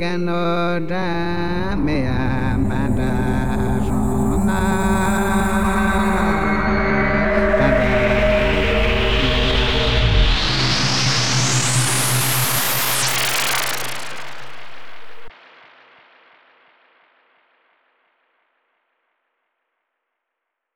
กโนราเมอามารา